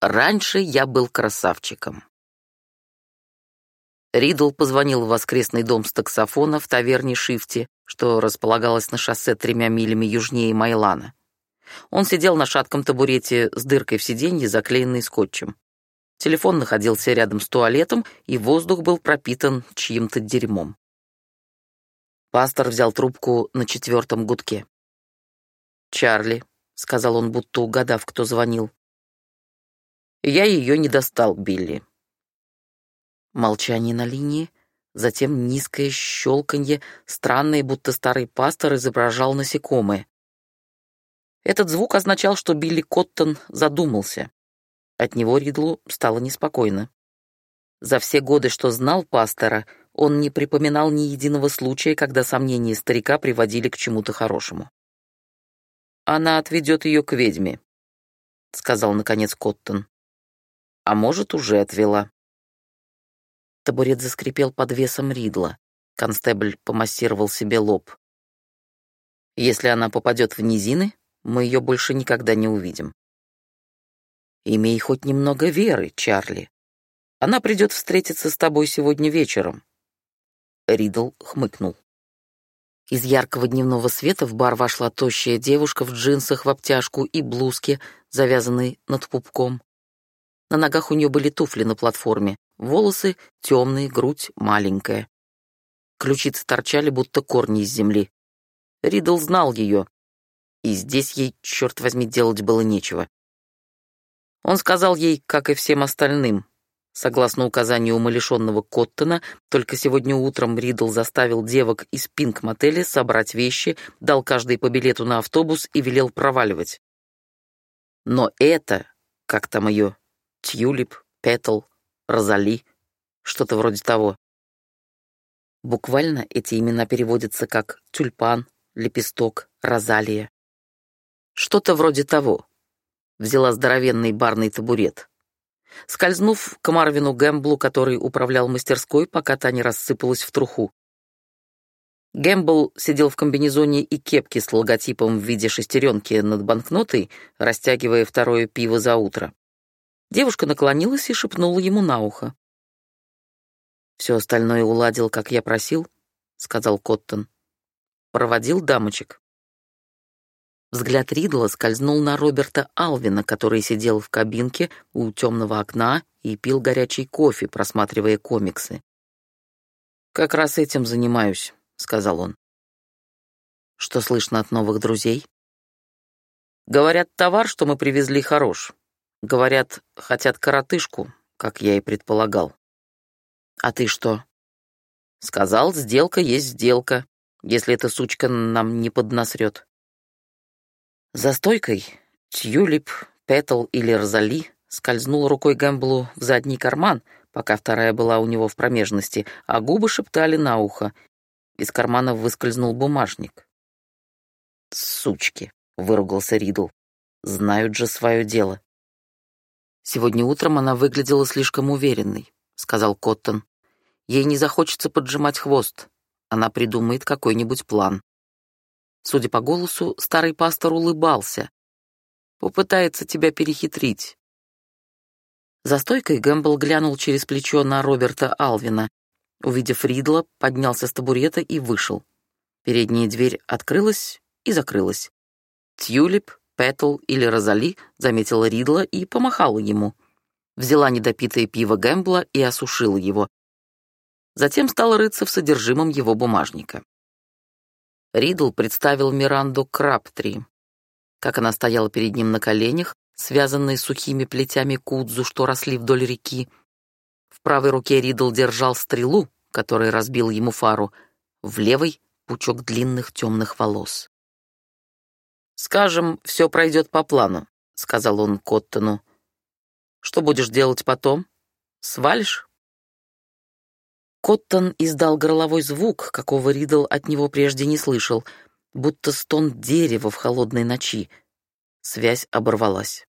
Раньше я был красавчиком. Ридл позвонил в воскресный дом с таксофона в таверне Шифти, что располагалось на шоссе тремя милями южнее Майлана. Он сидел на шатком табурете с дыркой в сиденье, заклеенной скотчем. Телефон находился рядом с туалетом, и воздух был пропитан чьим-то дерьмом. Пастор взял трубку на четвертом гудке. «Чарли», — сказал он, будто угадав, кто звонил. «Я ее не достал, Билли. Молчание на линии, затем низкое щелканье, странное, будто старый пастор изображал насекомое. Этот звук означал, что Билли Коттон задумался. От него Ридлу стало неспокойно. За все годы, что знал пастора, он не припоминал ни единого случая, когда сомнения старика приводили к чему-то хорошему. «Она отведет ее к ведьме», — сказал, наконец, Коттон. «А может, уже отвела». Табурет заскрипел под весом Ридла. Констебль помассировал себе лоб. «Если она попадет в низины, мы ее больше никогда не увидим». «Имей хоть немного веры, Чарли. Она придет встретиться с тобой сегодня вечером». Ридл хмыкнул. Из яркого дневного света в бар вошла тощая девушка в джинсах в обтяжку и блузке, завязанной над пупком. На ногах у нее были туфли на платформе, волосы темные, грудь маленькая. Ключицы торчали, будто корни из земли. Ридл знал ее, и здесь ей, черт возьми, делать было нечего. Он сказал ей, как и всем остальным. Согласно указанию умалишенного Коттона, только сегодня утром Ридл заставил девок из Пинк-мотеля собрать вещи, дал каждой по билету на автобус и велел проваливать. Но это, как там ее, Тюлип, Петл, Розали, что-то вроде того. Буквально эти имена переводятся как тюльпан, лепесток, розалия. Что-то вроде того. Взяла здоровенный барный табурет. Скользнув к Марвину Гэмблу, который управлял мастерской, пока та не рассыпалась в труху. Гэмбл сидел в комбинезоне и кепке с логотипом в виде шестеренки над банкнотой, растягивая второе пиво за утро. Девушка наклонилась и шепнула ему на ухо. «Все остальное уладил, как я просил», — сказал Коттон. «Проводил дамочек». Взгляд Ридла скользнул на Роберта Алвина, который сидел в кабинке у темного окна и пил горячий кофе, просматривая комиксы. «Как раз этим занимаюсь», — сказал он. «Что слышно от новых друзей?» «Говорят, товар, что мы привезли, хорош. Говорят, хотят коротышку, как я и предполагал. А ты что? Сказал, сделка есть сделка, если эта сучка нам не поднасрет. За стойкой Тюлип, Петл или Розали скользнул рукой Гэмблу в задний карман, пока вторая была у него в промежности, а губы шептали на ухо. Из кармана выскользнул бумажник. «Сучки!» — выругался Ридл. «Знают же свое дело». «Сегодня утром она выглядела слишком уверенной», — сказал Коттон. «Ей не захочется поджимать хвост. Она придумает какой-нибудь план». Судя по голосу, старый пастор улыбался. «Попытается тебя перехитрить». За стойкой Гэмбл глянул через плечо на Роберта Алвина. Увидев Ридла, поднялся с табурета и вышел. Передняя дверь открылась и закрылась. Тюлип Петл или Розали заметила Ридла и помахала ему. Взяла недопитое пиво Гэмбла и осушила его. Затем стала рыться в содержимом его бумажника. Ридл представил Миранду Краптри. Как она стояла перед ним на коленях, связанной сухими плетями кудзу, что росли вдоль реки. В правой руке Ридл держал стрелу, которая разбил ему фару, в левой — пучок длинных темных волос. «Скажем, все пройдет по плану», — сказал он Коттону. «Что будешь делать потом? Свалишь?» Коттон издал горловой звук, какого Ридл от него прежде не слышал, будто стон дерева в холодной ночи. Связь оборвалась.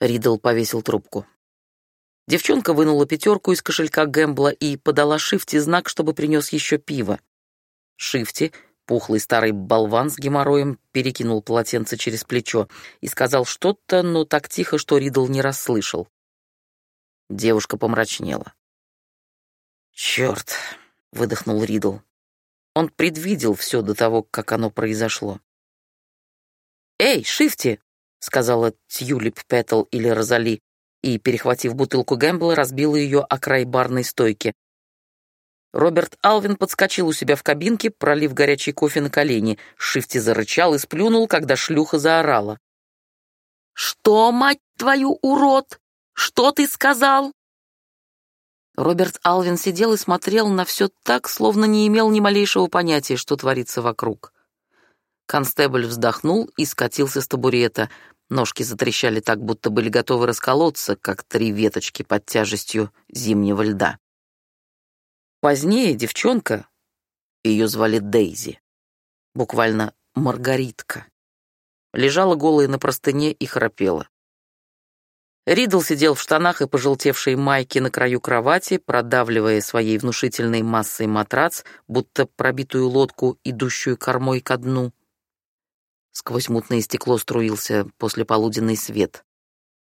Ридл повесил трубку. Девчонка вынула пятерку из кошелька Гэмбла и подала Шифти знак, чтобы принес еще пиво. Шифти Пухлый старый болван с геморроем перекинул полотенце через плечо и сказал что-то, но так тихо, что Ридл не расслышал. Девушка помрачнела. «Черт!» — выдохнул Ридл. Он предвидел все до того, как оно произошло. «Эй, Шифти!» — сказала Тюлип Петл или Розали, и, перехватив бутылку Гэмбла, разбила ее о край барной стойки. Роберт Алвин подскочил у себя в кабинке, пролив горячий кофе на колени. Шифти зарычал и сплюнул, когда шлюха заорала. «Что, мать твою, урод? Что ты сказал?» Роберт Алвин сидел и смотрел на все так, словно не имел ни малейшего понятия, что творится вокруг. Констебль вздохнул и скатился с табурета. Ножки затрещали так, будто были готовы расколоться, как три веточки под тяжестью зимнего льда. Позднее девчонка, ее звали Дейзи, буквально Маргаритка, лежала голая на простыне и храпела. Ридл сидел в штанах и пожелтевшей майке на краю кровати, продавливая своей внушительной массой матрац, будто пробитую лодку, идущую кормой ко дну. Сквозь мутное стекло струился послеполуденный свет.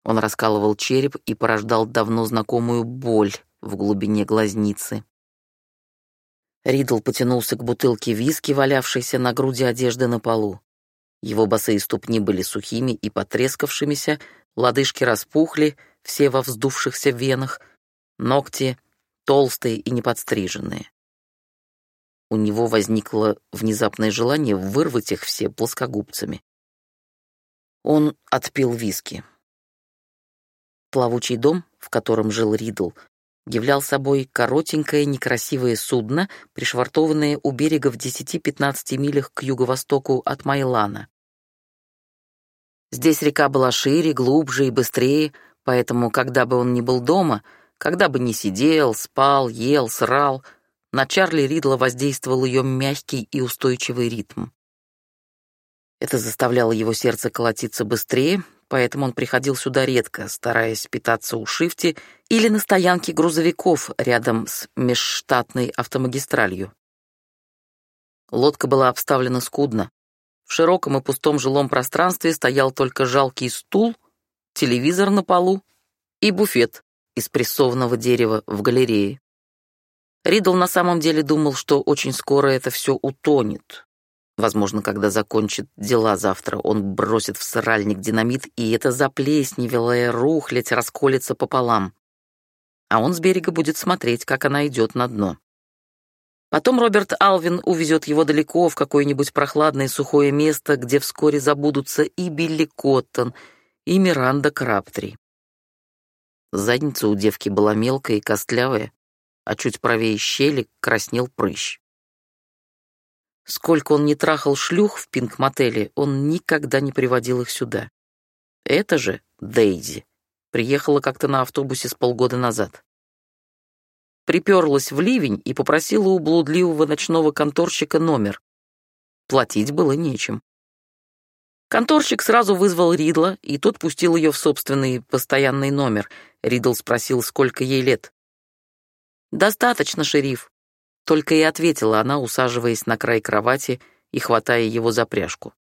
Он раскалывал череп и порождал давно знакомую боль в глубине глазницы. Ридл потянулся к бутылке виски, валявшейся на груди одежды на полу. Его босые ступни были сухими и потрескавшимися, лодыжки распухли, все во вздувшихся венах, ногти толстые и неподстриженные. У него возникло внезапное желание вырвать их все плоскогубцами. Он отпил виски. Плавучий дом, в котором жил Ридл, являл собой коротенькое некрасивое судно, пришвартованное у берега в 10-15 милях к юго-востоку от Майлана. Здесь река была шире, глубже и быстрее, поэтому, когда бы он ни был дома, когда бы ни сидел, спал, ел, срал, на Чарли Ридла воздействовал ее мягкий и устойчивый ритм. Это заставляло его сердце колотиться быстрее, поэтому он приходил сюда редко, стараясь питаться у Шифти или на стоянке грузовиков рядом с межштатной автомагистралью. Лодка была обставлена скудно. В широком и пустом жилом пространстве стоял только жалкий стул, телевизор на полу и буфет из прессованного дерева в галерее. Ридл на самом деле думал, что очень скоро это все утонет, Возможно, когда закончит дела завтра, он бросит в сыральник динамит, и эта заплесневелая рухлядь расколется пополам. А он с берега будет смотреть, как она идет на дно. Потом Роберт Алвин увезет его далеко в какое-нибудь прохладное сухое место, где вскоре забудутся и Билли Коттон, и Миранда Краптри. Задница у девки была мелкая и костлявая, а чуть правее щели краснел прыщ. Сколько он не трахал шлюх в пинг-мотеле, он никогда не приводил их сюда. Это же Дейзи приехала как-то на автобусе с полгода назад. Приперлась в ливень и попросила у блудливого ночного конторщика номер. Платить было нечем. Конторщик сразу вызвал Ридла, и тот пустил ее в собственный постоянный номер. Ридл спросил, сколько ей лет. «Достаточно, шериф. Только и ответила она, усаживаясь на край кровати и хватая его за пряжку.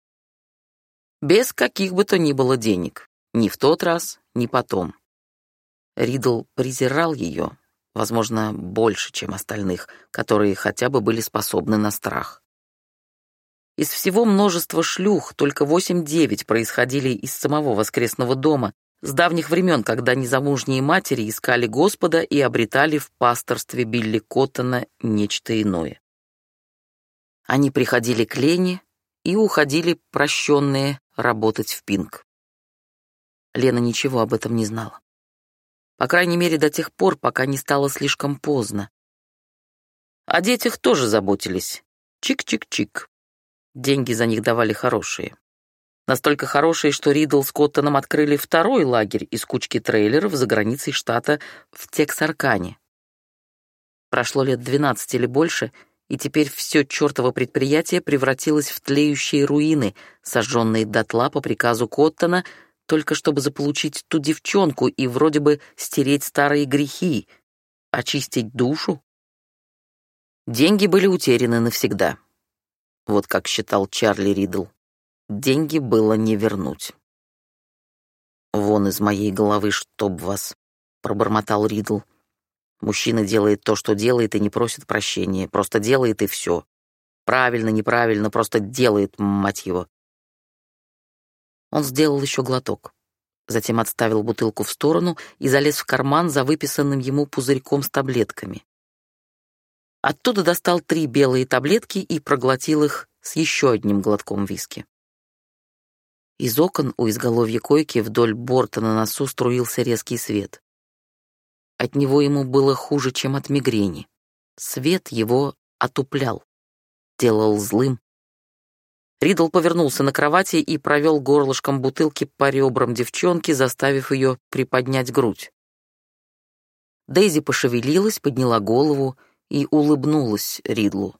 Без каких бы то ни было денег. Ни в тот раз, ни потом. Ридл презирал ее, возможно, больше, чем остальных, которые хотя бы были способны на страх. Из всего множества шлюх только восемь-девять происходили из самого воскресного дома, с давних времен, когда незамужние матери искали Господа и обретали в пасторстве Билли Коттона нечто иное. Они приходили к Лене и уходили прощенные работать в Пинг. Лена ничего об этом не знала. По крайней мере, до тех пор, пока не стало слишком поздно. О детях тоже заботились. Чик-чик-чик. Деньги за них давали хорошие. Настолько хорошие, что Ридл с Коттоном открыли второй лагерь из кучки трейлеров за границей штата в Тексаркане. Прошло лет 12 или больше, и теперь все чертово предприятие превратилось в тлеющие руины, сожженные дотла по приказу Коттона, только чтобы заполучить ту девчонку и вроде бы стереть старые грехи, очистить душу. Деньги были утеряны навсегда. Вот как считал Чарли Ридл. Деньги было не вернуть. «Вон из моей головы, чтоб вас», — пробормотал Ридл. «Мужчина делает то, что делает, и не просит прощения. Просто делает, и все. Правильно, неправильно, просто делает, мать его». Он сделал еще глоток. Затем отставил бутылку в сторону и залез в карман за выписанным ему пузырьком с таблетками. Оттуда достал три белые таблетки и проглотил их с еще одним глотком виски. Из окон у изголовья койки вдоль борта на носу струился резкий свет. От него ему было хуже, чем от мигрени. Свет его отуплял, делал злым. Ридл повернулся на кровати и провел горлышком бутылки по ребрам девчонки, заставив ее приподнять грудь. Дейзи пошевелилась, подняла голову и улыбнулась Ридлу.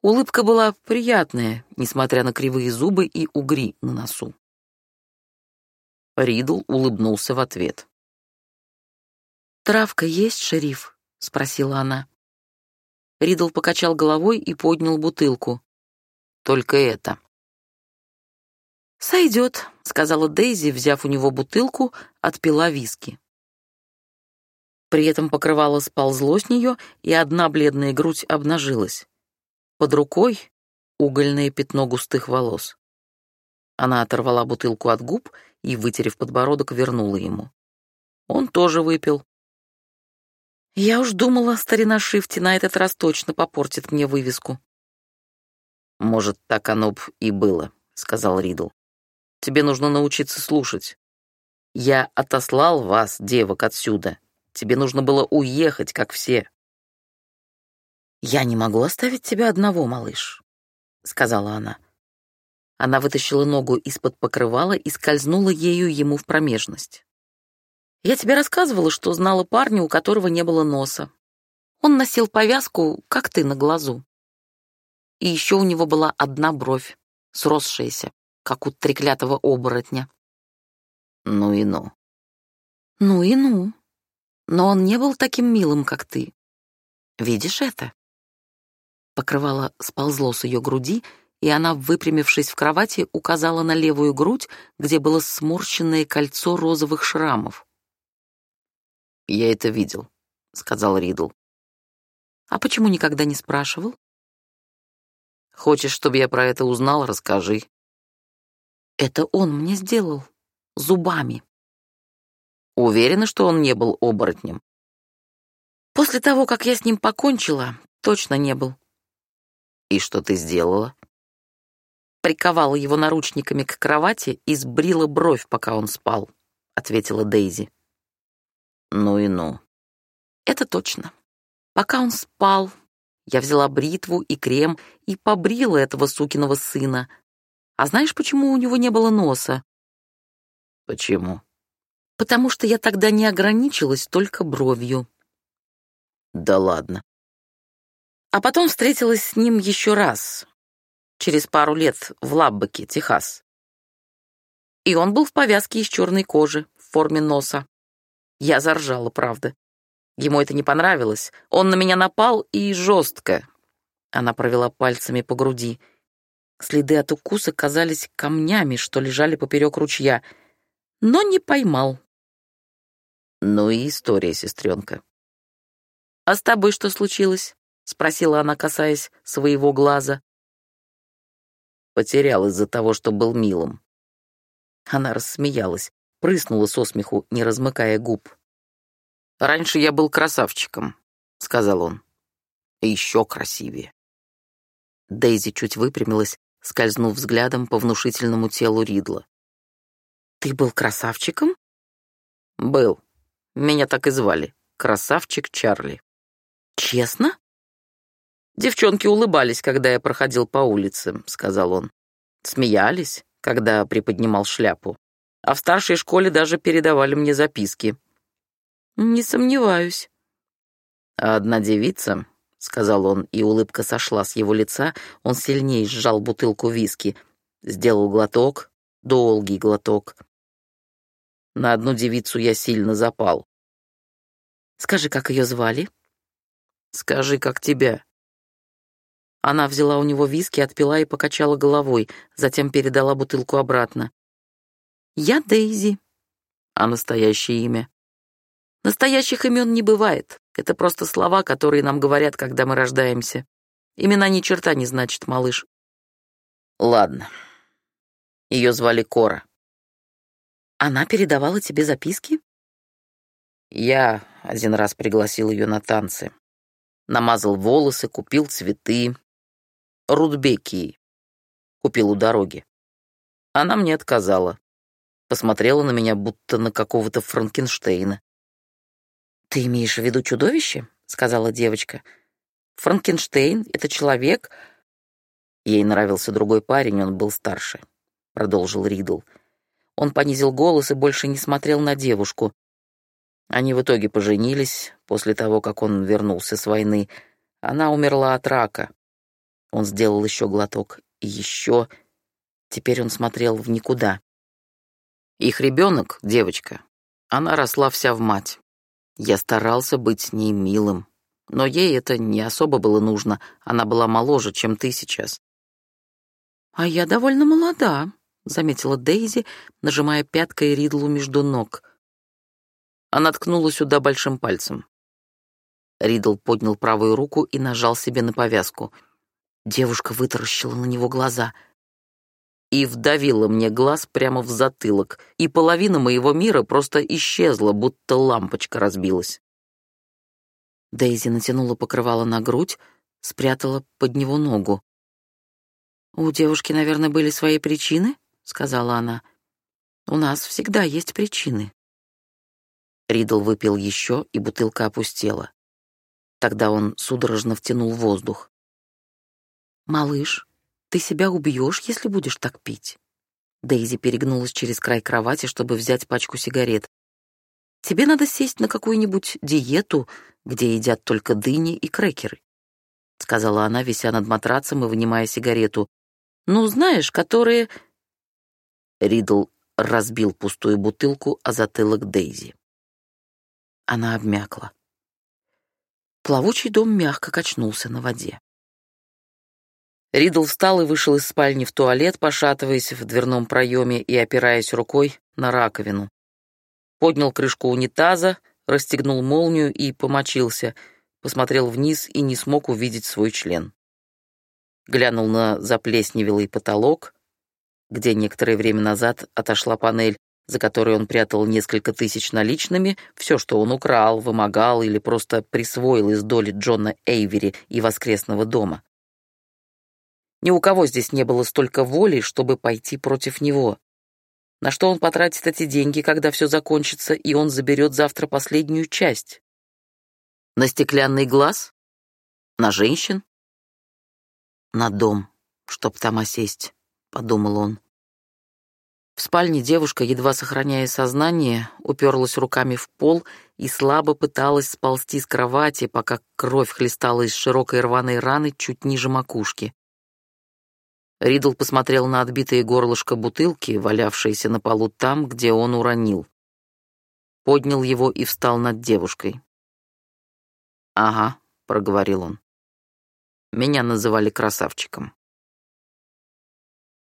Улыбка была приятная, несмотря на кривые зубы и угри на носу. Ридл улыбнулся в ответ. «Травка есть, шериф?» — спросила она. Ридл покачал головой и поднял бутылку. «Только это». «Сойдет», — сказала Дейзи, взяв у него бутылку, отпила виски. При этом покрывало сползло с нее, и одна бледная грудь обнажилась. Под рукой угольное пятно густых волос. Она оторвала бутылку от губ и, вытерев подбородок, вернула ему. Он тоже выпил. Я уж думала, старина Шифти на этот раз точно попортит мне вывеску. «Может, так оно б и было», — сказал Ридл. «Тебе нужно научиться слушать. Я отослал вас, девок, отсюда. Тебе нужно было уехать, как все. «Я не могу оставить тебя одного, малыш», — сказала она. Она вытащила ногу из-под покрывала и скользнула ею ему в промежность. «Я тебе рассказывала, что знала парня, у которого не было носа. Он носил повязку, как ты, на глазу. И еще у него была одна бровь, сросшаяся, как у треклятого оборотня. Ну и ну. Ну и ну. Но он не был таким милым, как ты. Видишь это? Покрывало сползло с ее груди, и она, выпрямившись в кровати, указала на левую грудь, где было сморщенное кольцо розовых шрамов. «Я это видел», — сказал Ридл. «А почему никогда не спрашивал?» «Хочешь, чтобы я про это узнал, расскажи». «Это он мне сделал. Зубами». «Уверена, что он не был оборотнем?» «После того, как я с ним покончила, точно не был», «И что ты сделала?» «Приковала его наручниками к кровати и сбрила бровь, пока он спал», — ответила Дейзи. «Ну и ну». «Это точно. Пока он спал, я взяла бритву и крем и побрила этого сукиного сына. А знаешь, почему у него не было носа?» «Почему?» «Потому что я тогда не ограничилась только бровью». «Да ладно а потом встретилась с ним еще раз, через пару лет в Лаббеке, Техас. И он был в повязке из черной кожи, в форме носа. Я заржала, правда. Ему это не понравилось. Он на меня напал и жестко. Она провела пальцами по груди. Следы от укуса казались камнями, что лежали поперек ручья, но не поймал. Ну и история, сестренка. А с тобой что случилось? — спросила она, касаясь своего глаза. Потерял из-за того, что был милым. Она рассмеялась, прыснула со смеху, не размыкая губ. «Раньше я был красавчиком», — сказал он. «Еще красивее». Дейзи чуть выпрямилась, скользнув взглядом по внушительному телу Ридла. «Ты был красавчиком?» «Был. Меня так и звали. Красавчик Чарли». «Честно?» Девчонки улыбались, когда я проходил по улице, сказал он. Смеялись, когда приподнимал шляпу. А в старшей школе даже передавали мне записки. Не сомневаюсь. А одна девица, сказал он, и улыбка сошла с его лица, он сильнее сжал бутылку виски, сделал глоток, долгий глоток. На одну девицу я сильно запал. Скажи, как ее звали? Скажи, как тебя. Она взяла у него виски, отпила и покачала головой, затем передала бутылку обратно. «Я Дейзи». «А настоящее имя?» «Настоящих имен не бывает. Это просто слова, которые нам говорят, когда мы рождаемся. Имена ни черта не значит, малыш». «Ладно. Ее звали Кора». «Она передавала тебе записки?» Я один раз пригласил ее на танцы. Намазал волосы, купил цветы. Рудбеки купил у дороги. Она мне отказала. Посмотрела на меня, будто на какого-то Франкенштейна. «Ты имеешь в виду чудовище?» — сказала девочка. «Франкенштейн — это человек...» Ей нравился другой парень, он был старше, — продолжил Ридл. Он понизил голос и больше не смотрел на девушку. Они в итоге поженились после того, как он вернулся с войны. Она умерла от рака. Он сделал еще глоток. И еще... Теперь он смотрел в никуда. Их ребенок, девочка, она росла вся в мать. Я старался быть с ней милым. Но ей это не особо было нужно. Она была моложе, чем ты сейчас. «А я довольно молода», — заметила Дейзи, нажимая пяткой Ридлу между ног. Она ткнула сюда большим пальцем. Ридл поднял правую руку и нажал себе на повязку. Девушка вытаращила на него глаза. И вдавила мне глаз прямо в затылок, и половина моего мира просто исчезла, будто лампочка разбилась. Дейзи натянула покрывало на грудь, спрятала под него ногу. «У девушки, наверное, были свои причины?» — сказала она. «У нас всегда есть причины». Ридл выпил еще, и бутылка опустела. Тогда он судорожно втянул воздух. «Малыш, ты себя убьешь, если будешь так пить». Дейзи перегнулась через край кровати, чтобы взять пачку сигарет. «Тебе надо сесть на какую-нибудь диету, где едят только дыни и крекеры», — сказала она, вися над матрацем и вынимая сигарету. «Ну, знаешь, которые...» Ридл разбил пустую бутылку о затылок Дейзи. Она обмякла. Плавучий дом мягко качнулся на воде. Ридл встал и вышел из спальни в туалет, пошатываясь в дверном проеме и опираясь рукой на раковину. Поднял крышку унитаза, расстегнул молнию и помочился, посмотрел вниз и не смог увидеть свой член. Глянул на заплесневелый потолок, где некоторое время назад отошла панель, за которой он прятал несколько тысяч наличными, все, что он украл, вымогал или просто присвоил из доли Джона Эйвери и воскресного дома. Ни у кого здесь не было столько воли, чтобы пойти против него. На что он потратит эти деньги, когда все закончится, и он заберет завтра последнюю часть? На стеклянный глаз? На женщин? На дом, чтоб там осесть, — подумал он. В спальне девушка, едва сохраняя сознание, уперлась руками в пол и слабо пыталась сползти с кровати, пока кровь хлестала из широкой рваной раны чуть ниже макушки. Ридл посмотрел на отбитое горлышко бутылки, валявшееся на полу там, где он уронил. Поднял его и встал над девушкой. «Ага», — проговорил он. «Меня называли красавчиком».